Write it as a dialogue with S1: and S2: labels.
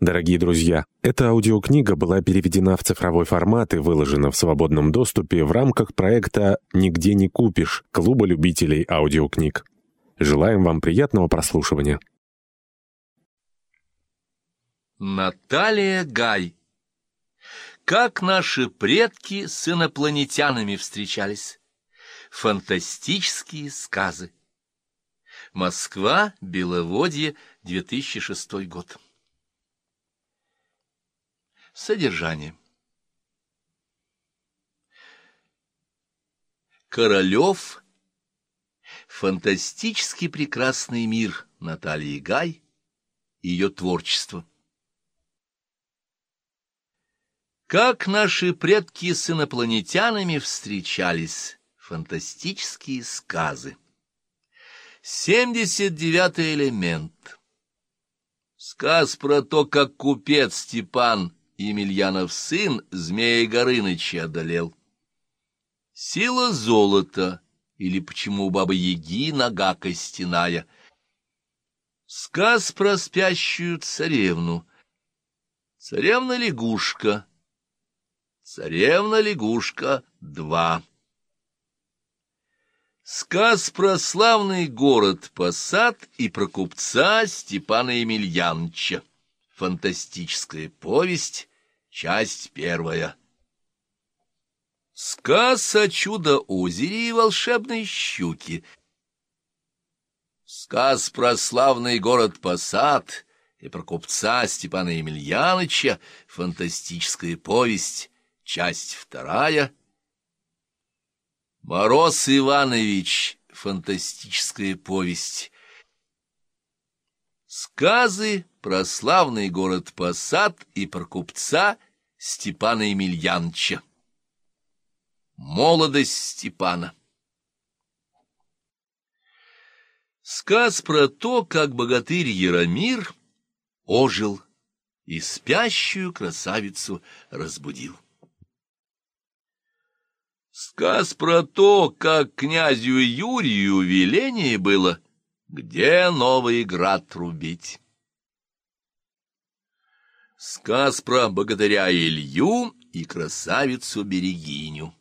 S1: Дорогие друзья, эта аудиокнига была переведена в цифровой формат и выложена в свободном доступе в рамках проекта «Нигде не купишь» Клуба любителей аудиокниг. Желаем вам приятного прослушивания.
S2: Наталья Гай Как наши предки с инопланетянами встречались. Фантастические сказы. Москва, Беловодье, 2006 год. Содержание. Королев. Фантастически прекрасный мир Натальи Гай. Ее творчество. Как наши предки с инопланетянами встречались. Фантастические сказы. Семьдесят девятый элемент. Сказ про то, как купец Степан Емельянов сын Змея Горыныча одолел. Сила золота, или почему у бабы-яги нога костяная. Сказ про спящую царевну. Царевна-лягушка. Царевна-лягушка два. Сказ про славный город Посад и про купца Степана Емельяновича. Фантастическая повесть Часть первая. Сказ о чудо-озере и волшебной щуки. Сказ про славный город Посад и про купца Степана Емельяныча. Фантастическая повесть. Часть вторая. Мороз Иванович. Фантастическая повесть. Сказы про славный город Посад и про купца Степана Емельяновича. Молодость Степана. Сказ про то, как богатырь Яромир ожил и спящую красавицу разбудил. Сказ про то, как князю Юрию веление было — где новый град рубить? Сказ про богатыря Илью и красавицу Берегиню.